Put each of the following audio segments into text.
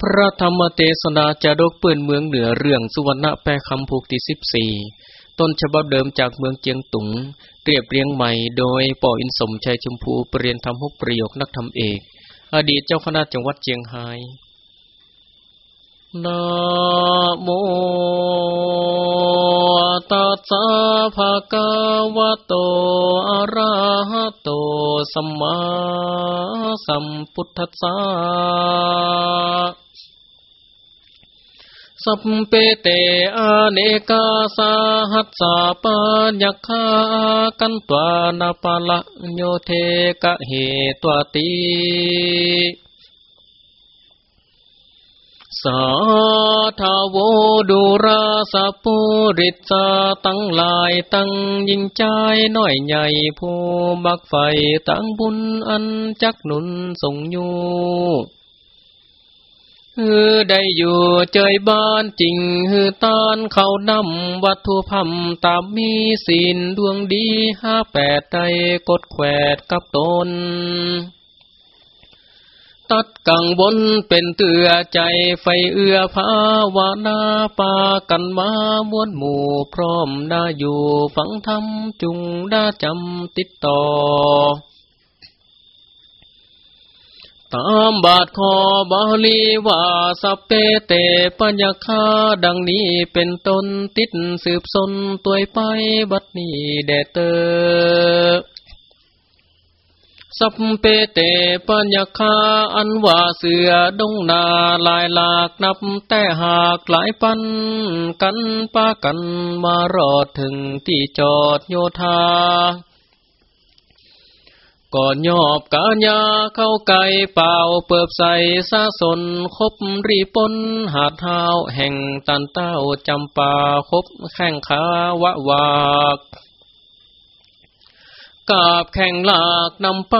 พระธรรมเทศนาจะดกเปื้อนเมืองเหนือเรื่องสุวรรณแปรคำภูกที่สิบสี่ต้นฉบับเดิมจากเมืองเจียงตุง เรียบเรียงใหม่โดยป่ออินสมชัยชมพูปรริญญาธรรมหกประโยคนักธรรมเอก อดีตเจ้าคณะจังหวัดเจียงไฮ้ นะโมตัสสะภะคะวะโต อะระหะโต สัมมาสัมพุทธัสสะสัพเพเตอเนกาสาหัสสะปัญญคากันตวานาปะละโยเทกะเหตวติ สาทาวดูราสะปุริสาตั้งลายตั้งยิงใจน้อยใหญ่ผู้บักไฟตั้งบุญอันจักหนุนส่งอยู่ฮือได้อยู่เจยบ้านจริงฮือตานเขานำวัตถุพัมตามมีศีลดวงดีห้าแปดใจกดแขวดกับตน ตัดกังบนเป็นเตือใจไฟเอื้อภาวนาปากันมามวนหมู่พร้อมนาอยู่ฝังธรรมจุงดาจำติดต่อ ตามบาทคอบาลีว่าสัพเปเตปัญญาคาดังนี้เป็นต้นติดสืบสนตัวไปบัดนี้แดเตอ สัพเปเตปัญญาคาอันว่าเสือดงนาลายหลากนับแต่หากหลายปันกันปากันมารอดถึงที่จอดโยธาก่อนยอบกาญาเข้าไก่เป่าเปิบใส่ซาสนคบรีปนหาเท้าแห่งตันเต้าจำปาคบแข่งขาวะวาก กาบแข่งหลากนำไป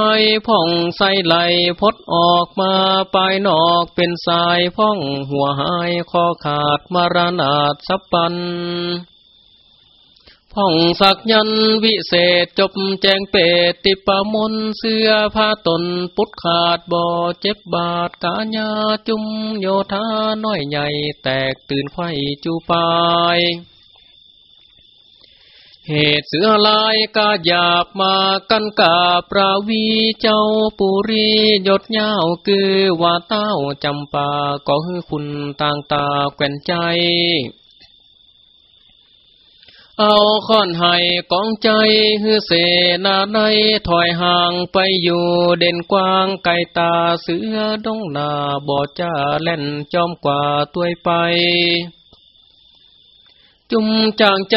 พ่องใส่ไหลพดออกมาปลายนอกเป็นสายพ่องหัวหายคอขาดมารนาดสับปันพ่องสักยันวิเศษจบแจงเปตติปมนเสื้อผ้าตนปุดขาดบ่อเจ็บบาดกาญาจุมโยธาน้อยใหญ่แตกตื่นไข่จูปาย เหตุเสือลายกาหยาบมากันกาปราวีเจ้าปุรียดเย้าคือว่าเต้าจำปาก็คือคุณต่างตาแก่นใจ เอาค่อนให้กองใจฮือเสนาในถอยห่างไปอยู่เด่นกว้างไกลตาเสือดงนาบ่จ้าเล่นจอมกว่าตัวไป จุมจางใจ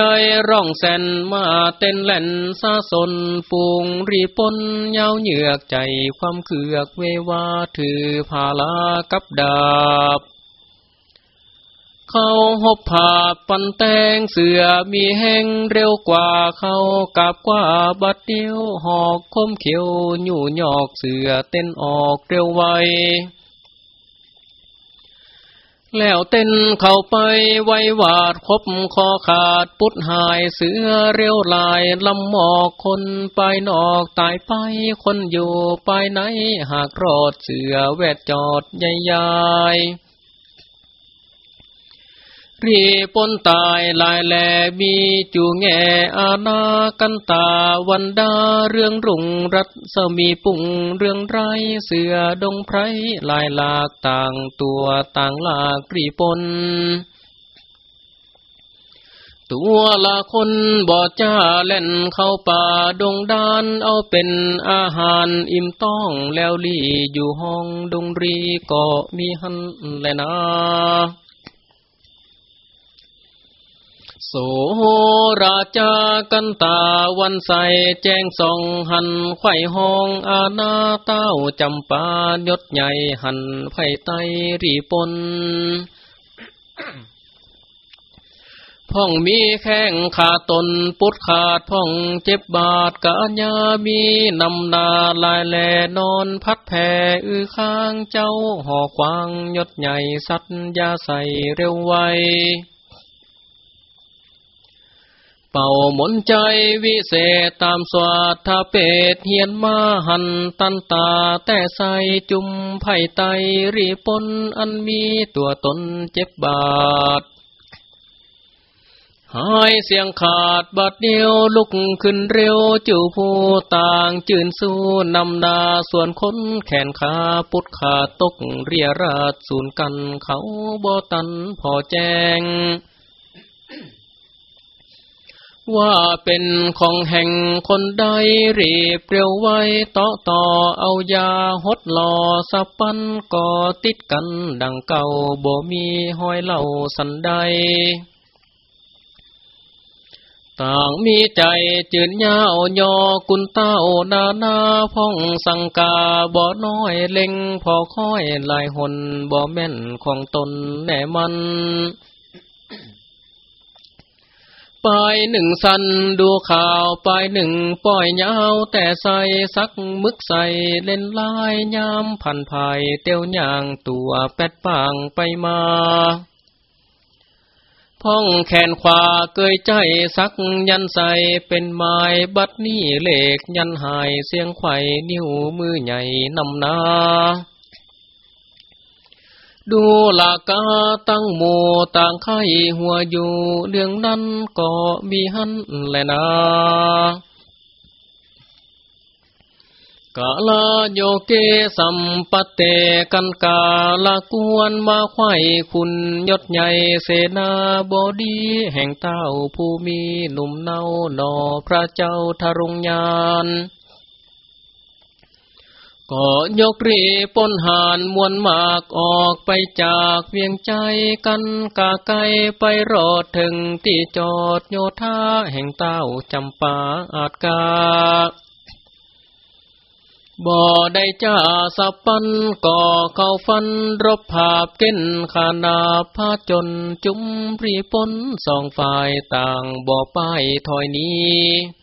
ร้องแสนมาเต้นแหล่นซาสนฟูงรีปนเย้าเหยือกใจความเคือกเววาถือภาลากับดาบ เขาหบผาปันแตงเสือมีแห้งเร็วกว่าเขากับกว่าบัดเดียวหอกคมเขียวหยู่หยอกเสือเต้นออกเร็วไว แล้วเต้นเข้าไปไว้วาดคบคอขาดปุดหายเสือเรียวลายลำหมอกคนไปนอกตายไปคนอยู่ไปไหนหากรอดเสือแวดจอดใหญ่ๆ รีปนตายลายแหลมีจูแงอาณากันตาวันดาเรื่องรุ่งรัตสมีปุ่งเรื่องไรเสือดงไพรลายหลากต่างตัวต่างหลากรีปนตัวละคนบ่จ้าเล่นเข้าป่าดงดานเอาเป็นอาหารอิ่มต้องแล้วลีอยู่ห้องดงรีก็มีหันแลนะ โสราจากันตาวันใสแจ้งส่องหันไข่ห้องอาณาเต้าจำปายศใหญ่หันไผ่ไตรีปนพ่องมีแข้งขาตนปุดขาดพ่องเจ็บบาดกาญามีนำนาลายแลนอนพัดแผ่อือข้างเจ้าห่อควางยศใหญ่สัตยาใสเร็วไว เป่ามนใจวิเศษตามสวัสดาเป็ดเฮียนมาหันตันตาแต่ใสจุมไผ่ไตรีปนอันมีตัวตนเจ็บบาดหายเสียงขาดบัดเดียวลุกขึ้นเร็วจู่ผู้ต่างจื่นสู้นำนาส่วนคนแขนขาปุดขาดตกเรียราดสูนกันเขาบ่ตันพอแจ้ง ว่าเป็นของแห่งคนใดรีบเร็วไว้ต่อต่อเอายาหดหลอสับปันก่อติดกันดังเก่าบ่มีห้อยเหล่าสันใด ต่างมีใจจืนยาวยอกุนเต้านานาพ่องสังกาบ่น้อยเล็งพอค่อยลายหนบ่แม่นของตนแน่มัน ปลายหนึ่งสันดูข่าวปลายหนึ่งป้อยยาวแต่ใส่สักมึกใส่เล่นลายยามพันภายเตียวย่างตัวแปดปางไปมาพ้องแขนขวาเกยใจสักยันใสเป็นไม้บัดนี้เหล็กยันหายเสียงไข่นิ้วมือใหญ่นำนา ดูลากาตั้งโมต่างไข่หัวอยู่ เรื่องนั้นก็มีหันแลยนากาลาโยเกสัมปเตกันกาลากวนมาไข่คุณยศใหญ่เสนาบดี แห่งเต้าผู้มีหนุ่มเนาหนอพระเจ้าทรุงยาน ก็ยกรีปนหานมวลมากออกไปจากเวียงใจกันกาไกไปรอดถึงที่จอดโยธาแห่งเต้าจำปาอาจกาบ่ได้จ้าสับปันก่อเข้าฟันรบภาพเก้นขานาพาจนจุ้มรีปนสองฝ่ายต่างบ่ป้ายถอยนี้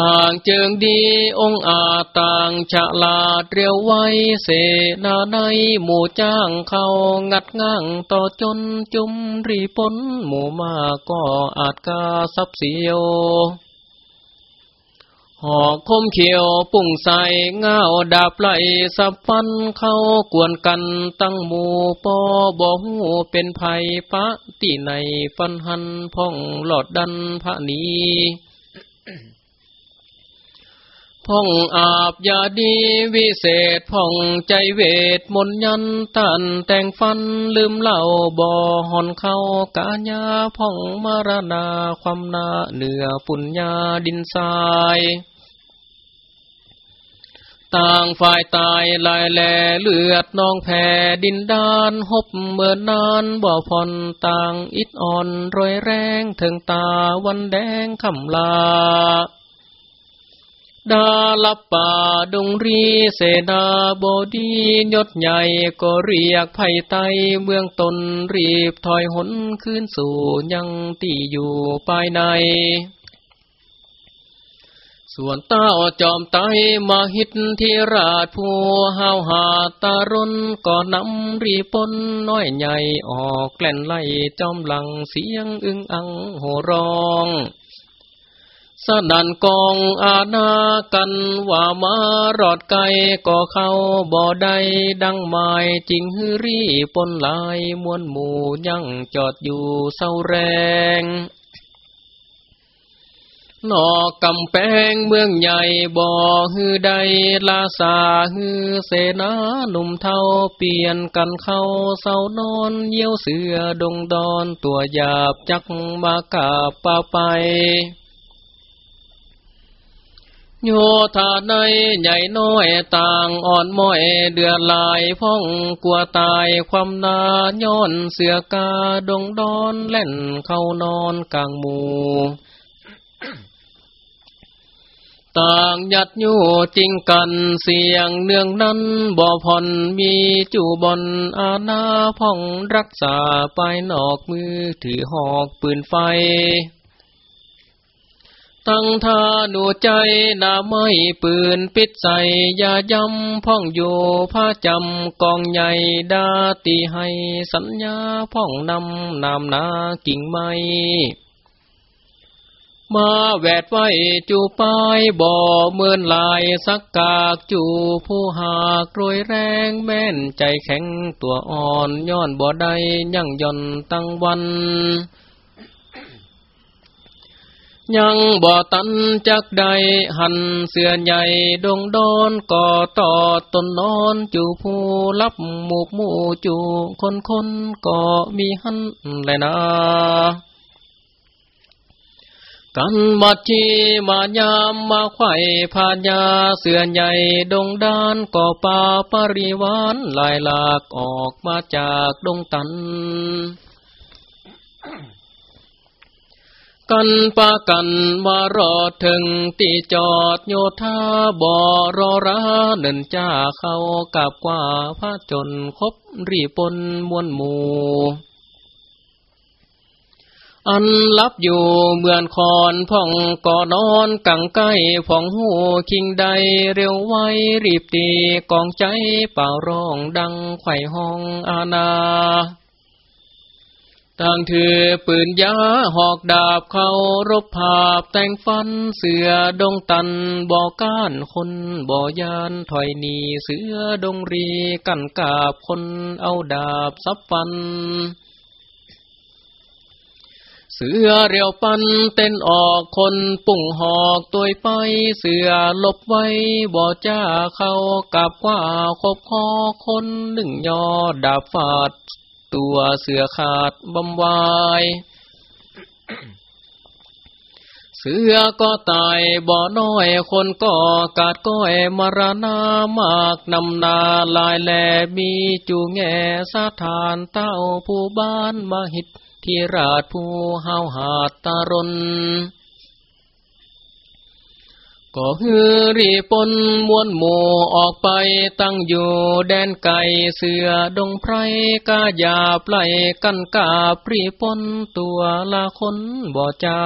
ต่างเจิงดีองอาต่างฉลาดเรียวไว้เสนาในหมู่จ้างเขางัดง่างต่อจนจุมรีปนหมู่มาก็อาจกาสับเสียวหอกคมเขียวปุ่งใส่เงาดาบไหลสับฟันเข้ากวนกันตั้งหมู่ปอบ่หูเป็นภัยปะตีในฟันหันพ่องหลอดดันพระนี พ่องอาบยาดีวิเศษพ่องใจเวทมนยันตันแต่งฟันลืมเหล่าบ่อหอนเข้ากาญาพ่องมารณาความนาเหนือปุญญาดินทรายต่างฝ่ายตายลายแหลเลือดนองแผ่ดินดานหบเมื่อนานบ่ผ่อนต่างอิดอ่อนรอยแรงถึงตาวันแดงคำลา ดาลับป่าดงรีเสนาบดียศใหญ่ก็เรียกไผ่ไตเมืองตนรีบถอยหนขึ้นสู่ยังตี่อยู่ภายใน ส่วนเต้าจอมไตมาหิตที่ราชผู้หาวหาตารนก็นำรีปนน้อยใหญ่ออกแกล้นไล่จอมหลังเสียงอึ้งอังโหร้อง สนันกองอาณากันว่ามารอดไกลก็เข้าบ่อใดดังไม้จริงฮือรีปนลายมวนหมู่ยังจอดอยู่เศร้าแรงนอกกำแพงเมืองใหญ่บ่อฮือใดลาสาฮือเสนาหนุ่มเท่าเปลี่ยนกันเข้าเศร้านอนเยี่ยวเสือดงดอนตัวหยาบจักมากาบป่าไป โยธาในใหญ่น้อยต่างอ่อนม้อยเดือดลายพ่องกลัวตายความนาย้อนเสือกาดงดอนเล่นเข้านอนกลางหมู่ต่างยัดยู่จริงกันเสียงเนื่องนั้นบ่อผ่อนมีจูบอนอาณาพ่องรักษาไปนอกมือถือหอกปืนไฟ สังทานุใจนาไม่ปืนปิดใส่ยายำพ่องอยู่ผ้าจำกองใหญ่ดาตีให้สัญญาพ่องนำนามนากิ่งไม้มาแวดไว้จูปายบ่อเมือนลายสักกากจูผู้หากรวยแรงแม่นใจแข็งตัวอ่อนย้อนบ่ได้ยั่งย่อนตั้งวัน ยังบ่ตันจักใดหันเสือใหญ่ดงดอนก่อต่อตนนอนจูผู้รับหมู่หมู่จูคนคนก็มีหันแลยนะกันมาจีมายามมาไข่พายาเสือใหญ่ดงดานก่อป่าปริวานลายหลากออกมาจากดงตัน กันปากันมารอถึงตีจอดโยธาบ่อรอราเนินจ้าเข้ากับกว่าพระจนคบรีปนมวลหมู่อันลับอยู่เมือนคอนพ่องก่อนอนกังใกล้ผ่องหูคิงใดเร็วไวรีบตีกองใจเป่าร้องดังไข่ห้องอาณา ต่างถือปืนยาหอกดาบเขารบภาพแต่งฟันเสือดงตันบ่อก้านคนบ่อยานถอยหนีเสือดงรีกันกาบคนเอาดาบซับฟัน เสือเรียวปันเต้นออกคนปุ่งหอกตัวไปเสือลบไว้บ่อจ้าเขากับว่าคบคอคนหนึ่งยอดาบฟาด ตัวเสือขาดบำวาย เสือก็ตายบ่อน้อยคนก็กาดก้อยมรณามากนำนาลายแลมีจูแง่สาทานเต้าผู้บ้านมาหิตที่ราชผู้ห้าวหาดตารน ก็ฮือรีปนมวนหมู่ออกไปตั้งอยู่แดนไก่เสือดงไพรกาหยาปไลกันกาปรีปนตัวละคนบ่จา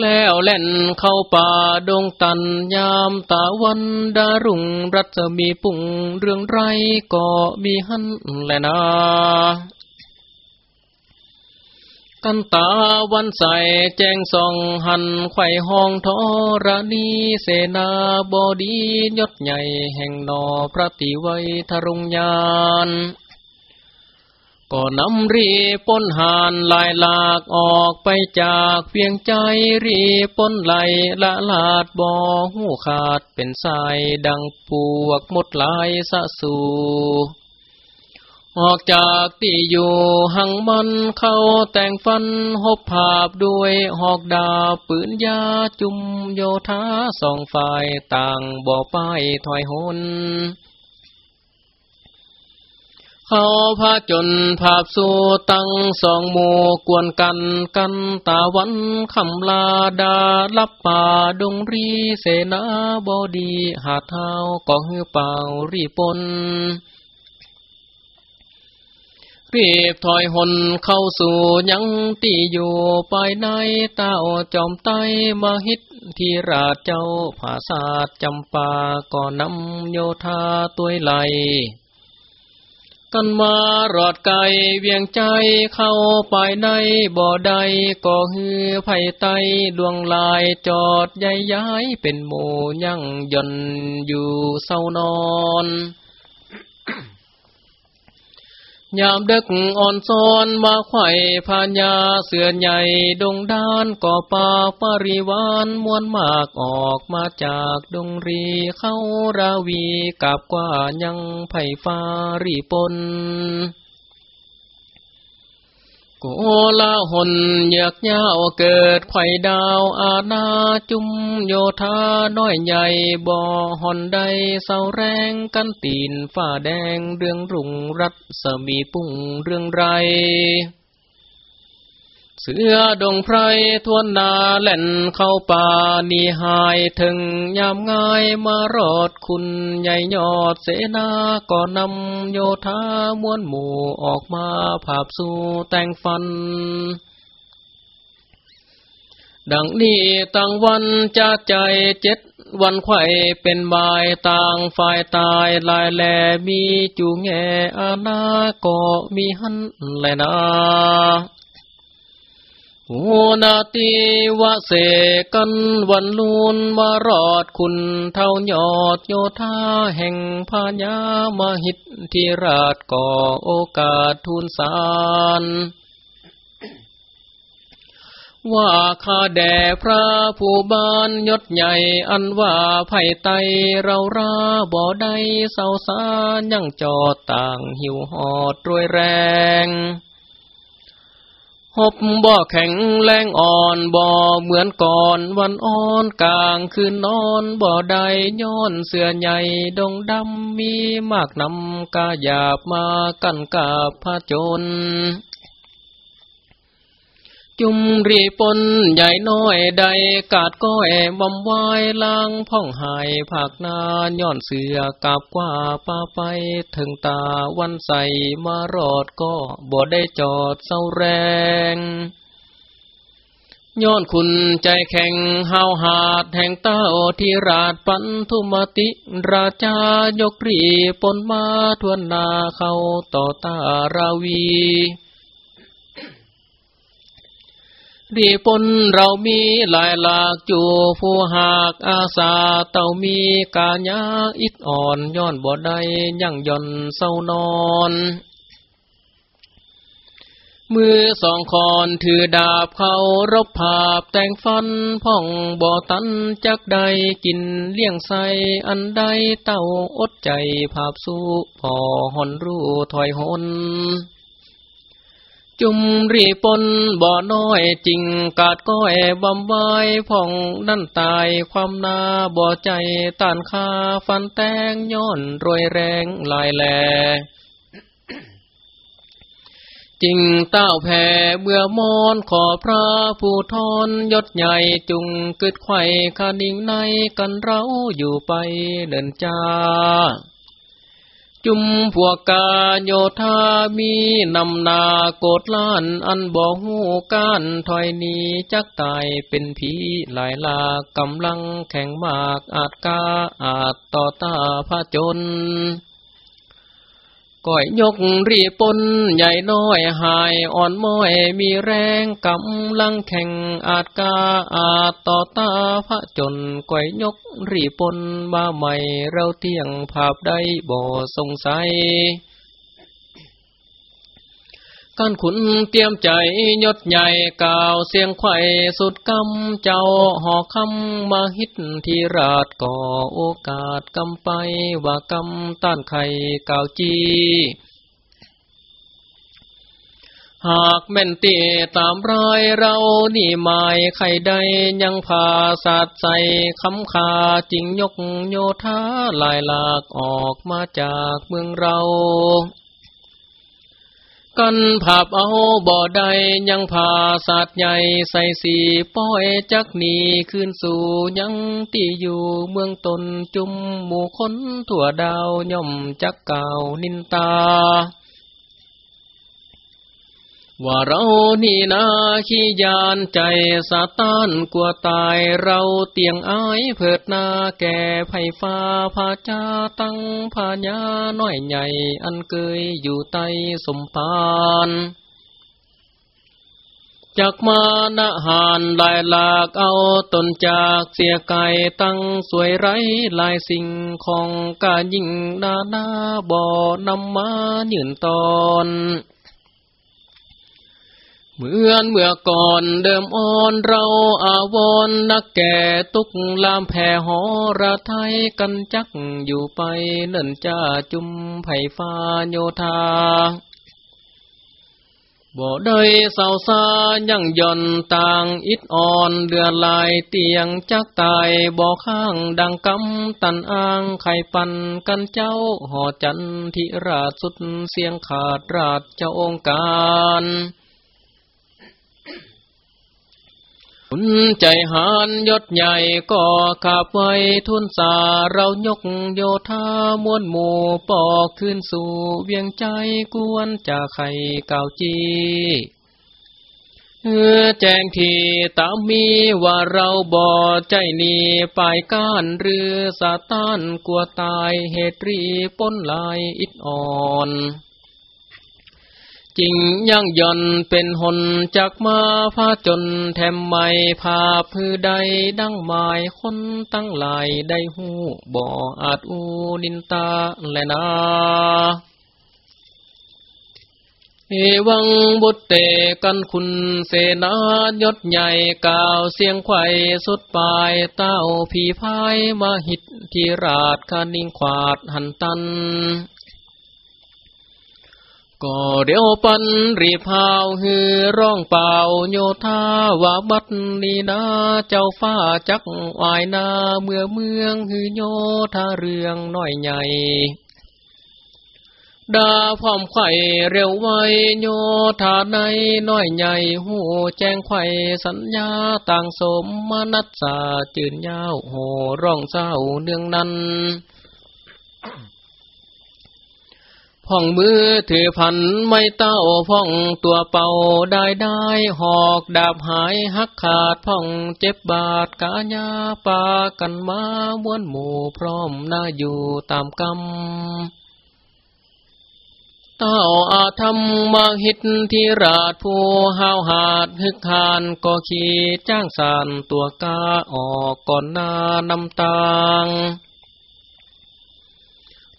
แล้วเล่นเข้าป่าดงตันยามตาวันดารุ่งรัศมีปุ่งเรื่องไรก็มีหันแลนา กันตาวันใสแจ้งส่องหันไข่ห้องทอรณีเสนาบดียศใหญ่แห่งนอพระติไวทรุงยานก็นำรีปนหานลายหลากออกไปจากเพียงใจรีปนไหลละลาดบ่อหูขาดเป็นสายดังปวกหมดลายสะสู ออกจากที่อยู่หังมันเข้าแต่งฟันหบภาพด้วยหอกดาปืนยาจุมโยธาสองฝ่ายต่างบ่อป้ายถอยหนเขาพาจนภาพสู่ตั้งสองหมู่กวนกันกันตาวันคำลาดาลับป่าดงรีเสนาบดีหาเท้าก็หือเป่ารีปน รีบถอยหนเข้าสู่ยังตีอยู่ภายในเต้าจอมไตมาฮิตที่ราชเจ้าภาษาจำปาก่อนำโยธาตัวไหลกันมารอดไกเวียงใจเข้าไปในบ่อใดก็ฮือไผ่ไตดวงลายจอดใหญ่ย้ายเป็นหมูยั่งย่นอยู่เศร้านอน ยามดึกอ่อนซอนมาไข่พญาเสือใหญ่ดงด้านก่อป่าปริวานมวลมากออกมาจากดงรีเข้าราวีกับกว่ายังไผ่ฟ้ารีปน โอลาหนอยากเย้าเกิดไข่ดาวอาณาจุมโยธาน้อยใหญ่บ่อหอนใดเศร้าแรงกันตีนฝ้าแดงเรื่องรุ่งรัศมีปุ่งเรื่องไร เสือดงไพรทวนนาเล่นเข้าป่านีหายถึงยามง่ายมารอดคุณใหญ่ยอดเสนาก่อนำโยธามวนหมู่ออกมาภาพสู่แต่งฟัน ดังนี้ต่างวันจะใจเจ็ดวันไข่เป็นบายต่างฝ่ายตายลายแลมีจูงแงอาณาก็มีหันแลนา หนาตีวะเสกันวันลูนมารอดคุณเท่ายอดโยธาแห่งพญามหิตที่ราชก่อโอกาสทูลสารว่าข้าแด่พระผู้บานยศใหญ่อันว่าไผ่ไตเราราบ่อได้เศร้าสายังจอดต่างหิวหอดรวยแรง หบบ่อแข็งแรงอ่อนบ่อเหมือนก่อนวันอ่อนกลางคืนนอนบ่อใดย้อนเสือใหญ่ดงดำมีมากนำกาหยาบมากันกับพระจน จุมรีปนใหญ่น้อยใดกาดก้อยบำวายลางพ่องหายผักนาย้อนเสือกับกว่าป้าไปถึงตาวันใสมารอดก็บ่ได้จอดเศร้าแรงย้อนคุณใจแข็งหาวหาดแห่งเต้าที่ราดปันทุมติ ราชายกรีปนมาทวนนาเข้าต่อตาราวี รีปนเรามีหลายหลากจูผู้หากอาสาเต่ามีกาญาอิดอ่อนย้อนบ่ได้ยั่งย่อนเศร้านอน มือสองคอนถือดาบเขารบภาพแต่งฟันพ่องบ่อตันจักใดกินเลี้ยงใสอันใดเต้าอดใจภาพสู้พอหอนรู้ถอยหน จุมรีปนบ่อน้อยจริงกาดก้อยบำบายพ่องนั่นตายความนาบ่อใจต้านคาฟันแตงย้อนรวยแรงลายแหลจริงเต้าแผ่เบื่อมอนขอพระผู้ทอนยศใหญ่จุงกึดไข่คานิ่งในกันเราอยู่ไปเดินจ้า จุมพวกกาโยธามีนำนาโกดล้านอันบ่หูก้านถอยนีจักตายเป็นผีหลายลากำลังแข่งมากอาจกาอาจต่อตาพระจน ก้อยยกรีปนใหญ่น้อยหายอ่อนม้อยมีแรงกำลังแข่งอาจกาอาจต่อตาพระจนก้อยยกรีปนมาใหม่เราเที่ยงภาพได้บ่สงสัย กันขุนเตรียมใจยศใหญ่กล่าวเสียงไข่สุดกำเจ้าหอคำมาฮิตทีราดก่อโอกาสกำไปว่ากำต้านไข่กล่าวจีหากแม่นตีตามรอยเรานี่หมายใครใดยังพาสาดใส่คำคาจริงยกโยธาลายหลากออกมาจากเมืองเรา กันผับเอาบ่อใดยังพาสัตว์ใหญ่ใส่สีป้อยจักหนีขึ้นสู่ยังตีอยู่เมืองตนจุมหมู่คนทั่วดาวย่อมจักเก่านินตา ว่าเรานี่นาขี้ยานใจสาตานกลัวตายเราเตียงอายเพิดนาแก่ไผฟ้าพาจาตั้งพาญาน้อยใหญ่ อันเกยอยู่ใต้สมปานจากมานาหานลายหลากเอาตนจากเสียไก่ตั้งสวยไรลายสิ่งของกายิ่งนาหน้าบ่อนำมายืนตอน เหมือนเมื่อก่อนเดิมอ่อนเราอาวรนักแก่ตุกลามแผ่หอระไทยกันจักอยู่ไปเนิ่นจ้าจุมไผ่ฟ้าโยธาบ่ได้เศร้าซายังย่อนต่างอิดอ่อนเดือดลายเตียงจักตายบ่ข้างดังกำตันอ้างไข่ปันกันเจ้าหอจันทิราชสุดเสียงขาดราชเจ้าองค์การ นใจหานยศใหญ่ก็ขับไว้ทุนสาเรายกโยธามวนหมู่ปอกขึ้นสู่เวียงใจกวนจากไข่เก่าจีเออแจ้งทีตามมีว่าเราบ่ใจนีปายก้านหรือสาตานกลัวตายเหตุรีป้นลายอิดอ่อน จริงยั่งย่อนเป็นหนจากมาพาจนแถมไม่พาพือใดดังหมายคนตั้งหลายได้หูบ่อาจอูนินตาแลนาเอวังบุตเตกันคุณเสนายศใหญ่กล่าวเสียงไข่สุดปลายเต้าผีพายมาหิตทีราชคานิงขวาดหันตัน ก็เดี๋ยวปันรีพาวฮือร้องเป่าโยธาวาบัดนีนาเจ้าฟ้าจักวายนาเมื่อเมืองฮือโยธาเรื่องน้อยใหญ่ดาพร้อมไข่เร็วไวโยธาในน้อยใหญ่หูแจ้งไข่สัญญาต่างสมมนัสสาจืนยาวโหร้องเศร้าเนืองนั้น พ่องมือถือพันไม่เต้าพ่องตัวเป่าได้ได้หอกดาบหายหักขาดพ่องเจ็บบาดกาญาปากันมาม้วนหมู่พร้อมน่าอยู่ตามกรรมเต้าอาธรรมมาหิตที่ราชผู้หาวหาดฮึกหานก็ขีจ้างสารตัวกาออกก่อนหน้านำตาง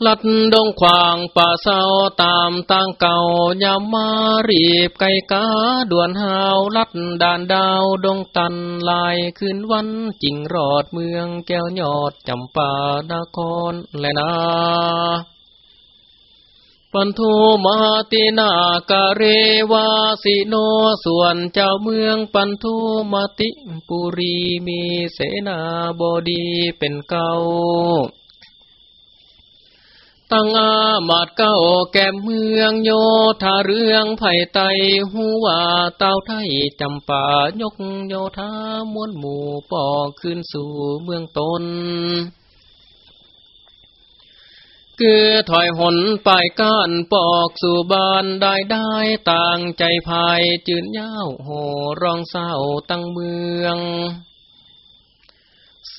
ลัดดงขวางป่าเศร้าตามตั้งเก่ายามมารีบไก่กาด่วนหาวลัดด่านดาวดงตันลายคืนวันจิงรอดเมืองแก้วยอดจำปานครและนาปันทุมาตินากะเรวาสิโนส่วนเจ้าเมืองปันทุมาติปุรีมีเสนาบดีเป็นเก่า ตั้งอามาดเก้าแก้มเมืองโยธาเรื่องไผ่ไตหัวเต้าไทยจำป่ายกโยธามวนหมู่ปอกขึ้นสู่เมืองตนคือถอยหนปลายก้านปอกสู่บานได้ได้ต่างใจภายจืนยาวโหร้องเศร้าตั้งเมือง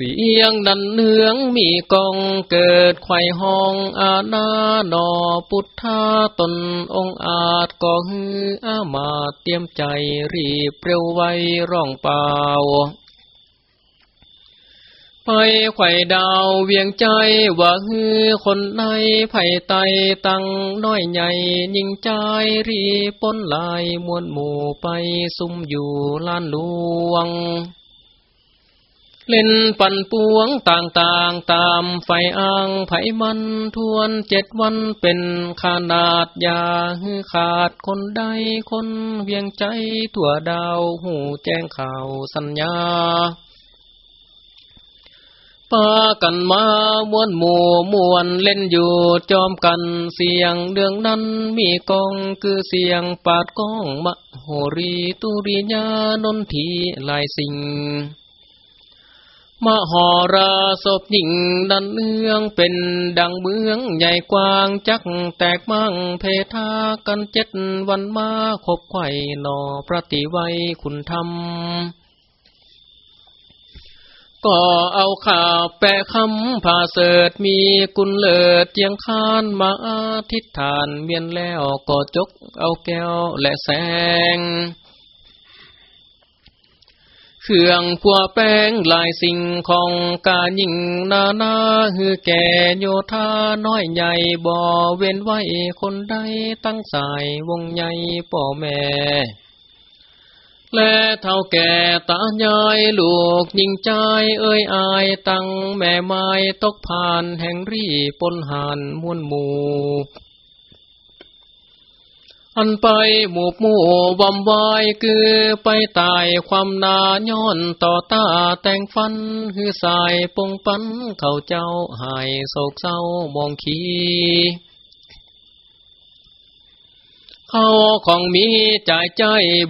เสียงดันเนืองมีกองเกิดไข่ห้องอาณาดอพุทธาตนองอาจก็ฮืออามาเตรียมใจรีบเร็วไวร้องเปล่าไปไข่ดาวเวียงใจว่าฮือคนในไผ่ไตตั้งน้อยใหญ่ยิงใจรีป้นลายมวลหมู่ไปซุ่มอยู่ล้านหลวง เล่นปั่นปวงต่างต่างตามไฟอ่างไผมันทวนเจ็ดวันเป็นขนาดยาฮือขาดคนใดคนเวียงใจตัวดาวหูแจ้งข่าวสัญญาปากันมามวนหมู่มวนเล่นอยู่จอมกันเสียงเดืองนั้นมีกองคือเสียงปาดก้องมะโหรีตุริญานนทีลายสิ่ง มหอราศพหญิงดันเนืองเป็นดังเมืองใหญ่กว้างจักแตกมั่งเพทากันเจ็ดวันมาคบไข่หนอปฏิไวคุณธรรม ก็เอาข่าวแปะคำผ่าเสดมีกุลเลิดเจียงคานมาทิฐานเมียนแล้วก็จกเอาแก้วและแสง เครื่องพัวแป้งลายสิ่งของกายิงนานาฮือแก่โยธาน้อยใหญ่บ่อเว้นไว้คนใดตั้งสายวงใหญ่ป่อแม่และเท่าแก่ตายายลูกยิงใจเอ้ยอายตั้งแม่ไม้ตกผ่านแห่งรีปนหานมวนหมู่ อันไปหมู่หมู่วำวายคือไปตายความนาย้อนต่อตาแต่งฟันคือสายปงปันเขาเจ้าหายโศกเศร้ามองขีเขาของมีจ่ายใจ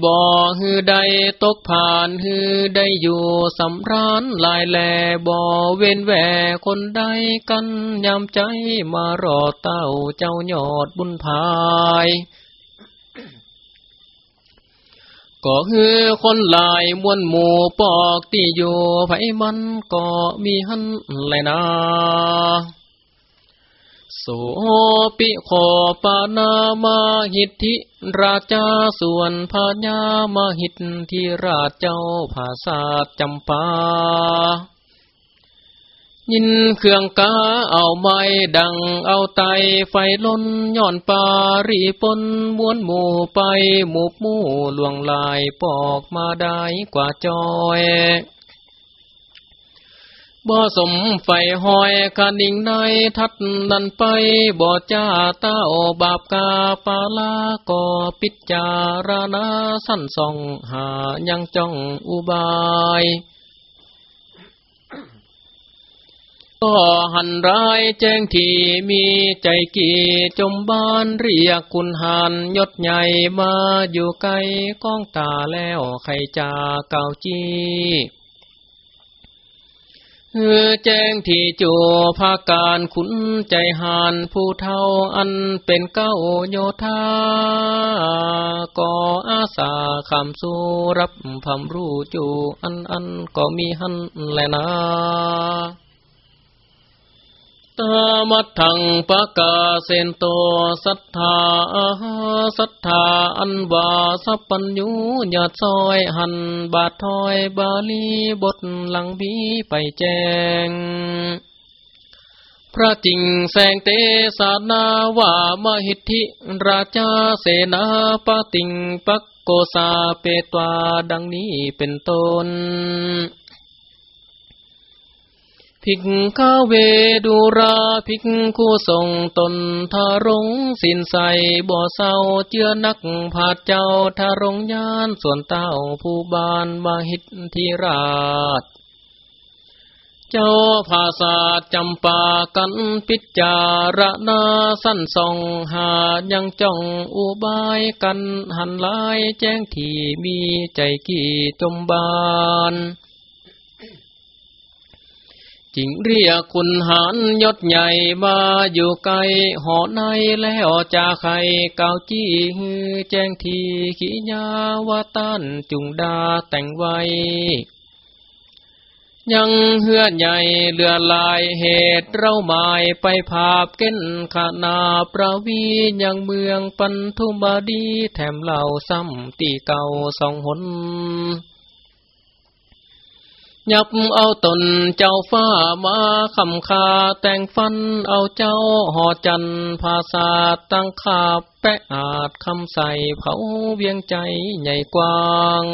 บ่ฮือใดตกผ่านฮือได้อยู่สำรานลายแลบ่เว้นแหวคนใดกันยามใจมารอเต้าเจ้ายอดบุญพาย ก็คือคนหลายมวนหมู่ปอกที่อยู่ไผมันก็มีหันแลยนะโสปิขอปานามาหิทธิราชาส่วนพญามาหิตที่ราชเจ้าภาษาจำปา ยินเครื่องกาเอาไม้ดังเอาไตไฟล้นย้อนปารีปนม้วนหมู่ไปหมู่หมู่ลวงลายปอกมาได้กว่าจอยบ่สมไฟหอยคานิ่งในทัดนันไปบ่จ้าตาโอบาบกาปาลาก็ปิจารณาสั้นส่องหายังจ้องอุบาย ก็หันร้ายแจ้งที่มีใจกี่จมบ้านเรียกคุณหันยศใหญ่มาอยู่ไกลก้องตาแล้วใครจะเก่าจีเออแจ้งที่จูภาการขุนใจหานผู้เท่าอันเป็นเก้าโยธาก็อาสาคำสู้รับพำรู้จูอันอันก็มีหันแลนะ ตมัทังปะกาเซนโตสัทธาสัทธาอันวาสัพปัญญูญาซอยหันบาทถอยบาลีบทหลังบีไปแจงพระจิงแสงเตสานาว่ามหิทธิราชาเสนาปติงปักโกสาเปตวาดังนี้เป็นต้น ภิกขเวดูราภิกคู่ทรงตนทารงสินใสบ่อเศร้าเจือนักผาดเจ้าทารงยานส่วนเต้าผู้บานมาหิตทีราช เจ้าภาษาจำปากันปิจารณาสั้นส่องหายังจ้องอุบายกันหันลายแจ้งที่มีใจกี่จมบาน จิงเรียกคุณหานยศใหญ่มาอยู่ไกลหอในแล้วจะใครเกาจี้ฮือแจ้งทีขีญาวาตันจุงดาแต่งไว้ ยังเฮือใหญ่เลือลายเหตุเราหมายไปภาพเก้นขนาประวียังเมืองปันทุบาดีแถมเหล่าซ้ำตีเก่าสองหน ยับเอาตนเจ้าฟ้ามาคำคาแต่งฟันเอาเจ้าหอจันภาษาตั้งขาแปะอาจคำใส่เผาเวียงใจใหญ่กว้าง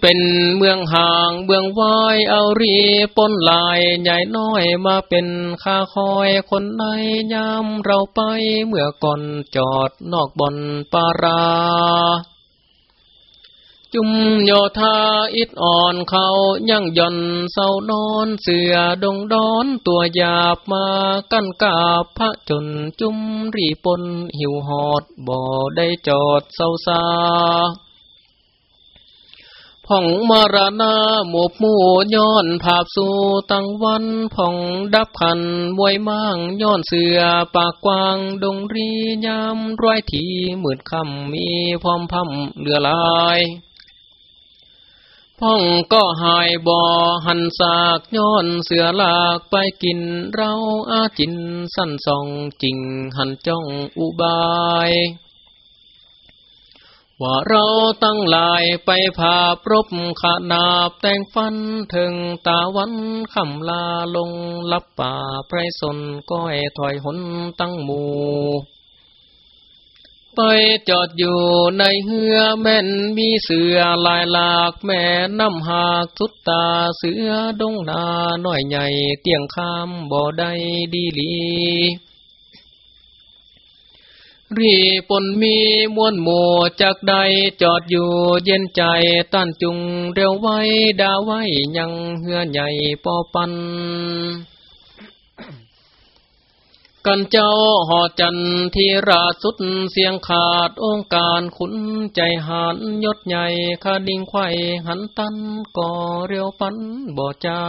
เป็นเมืองห่างเบืองวายเอารีปนลายใหญ่น้อยมาเป็นข้าคอยคนในยามเราไปเมื่อก่อนจอดนอกบอนปารา จุมโยธาอิดอ่อนเขายั่งย่อนเศร้านอนเสือดงดอนตัวหยาบมากั้นกาบพระจนจุมรีปนหิวหอดบ่ได้จอดเศร้าซาผ่องมารณาหมบหมู่ย้อนภาพสู่ตั้งวันผ่องดับขันมวยมั่งย้อนเสือปากกวางดงรียามร้อยทีมืดคำมีพร้อมพำเหลือลาย พ่องก็หายบ่อหันสากย้อนเสือลากไปกินเราอาจินสั้นสองจริงหันจ้องอุบาย ว่าเราตั้งลายไปผาปรบขานาบแต่งฟันถึงตาวันคำลาลงลับป่าไพรสนก้อยถอยหนตั้งหมู่ ไปจอดอยู่ในเหือแม่นมีเสือลายหลากแม่น้ำหากสุดตาเสือดงนาหน่อยใหญ่เตียงคามบ่ได้ดีลีรีปนมีมวนหมู่จากใดจอดอยู่เย็นใจต้านจุงเร็วไว้ดาไว้ยังเหือใหญ่ปอปัน กันเจ้าหอจันทีราสุดเสียงขาดองค์การขุนใจหันยศใหญ่คาดิ่งไข่หันตันก่อเรียวปันบ่จ้า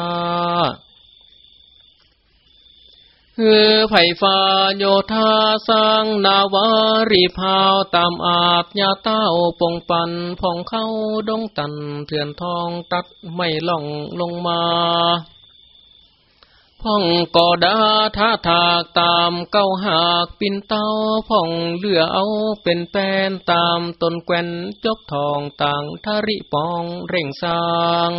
เฮือไผ่ฟ้าโยธาสร้างนาวารีพาวตามอาบยาเต้าปงปันพองเข้าดงตันเถื่อนทองตัดไม่ล่องลงมา พ่องกอดาท่าถากตามเก้าหากปินเต้าพ่องเลือเอาเป็นแปนตามตนแกวนจบทองต่างทาริปองเร่งสร้าง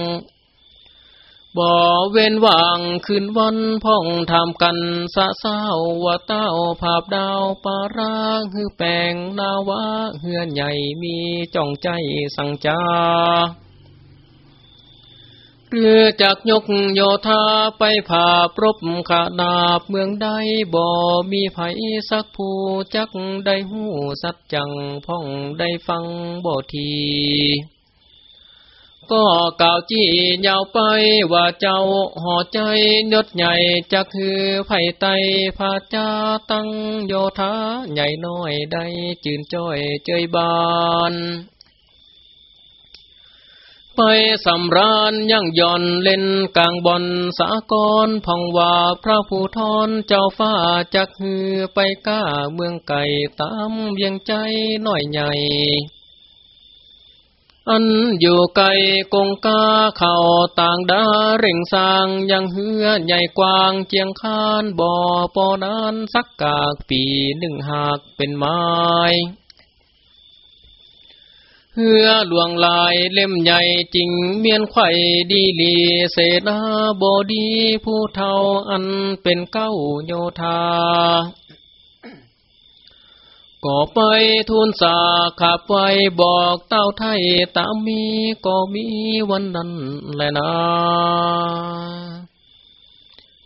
บ่เว้นว่างคืนวันพ่องทำกันสะเศร้าว่าเต้าภาพดาวปาราฮือแปลงนาวะเฮือใหญ่มีจ้องใจสั่งจา รือจากยกโยธาไปผ่าปรบขาดาบเมืองใดบ่มีไผสักผู้จักได้หูสัจจังพ่องได้ฟังบ่ทีก็กล่าวจี้ยาวไปว่าเจ้าห่อใจยศใหญ่จะคือไผ่ไตพาจาตั้งโยธาใหญ่น้อยได้จืนจ้อยเจยบาน ไปสำราญยั่งย่อนเล่นกลางบอนสากรพองว่าพระผู้ทอนเจ้าฟ้าจักฮือไปก้าเมืองไก่ตามเวียงใจน้อยใหญ่ อันอยู่ไกลกงกาเข่าต่างดาเร่งสร้างยังเฮือใหญ่กว้างเจียงคานบ่อปอนานสักกากปีหนึ่งหากเป็นไม้ เฮือหลวงลายเล่มใหญ่จริงเมียนไข่ดีลีเสนาบดีผู้เท่าอันเป็นเก้าโยธาก็ไปทูลสาขับไว้บอกเต้าไทยตามมีก็มีวันนั้นแหละนะ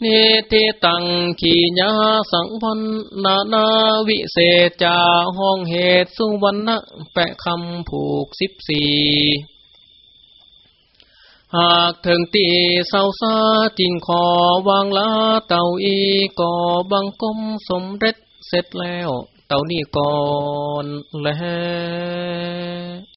นติตังขีญาสังพันนานาวิเศษจาห้องเหตุสุวรรณะแปะคำผูกสิบสี่หากถึงตีเศร้าซาจิงขอวางลาเต่าอีก่อบังกมสมเร็จเสร็จแล้ว เต่านี่ก่อนแล้ว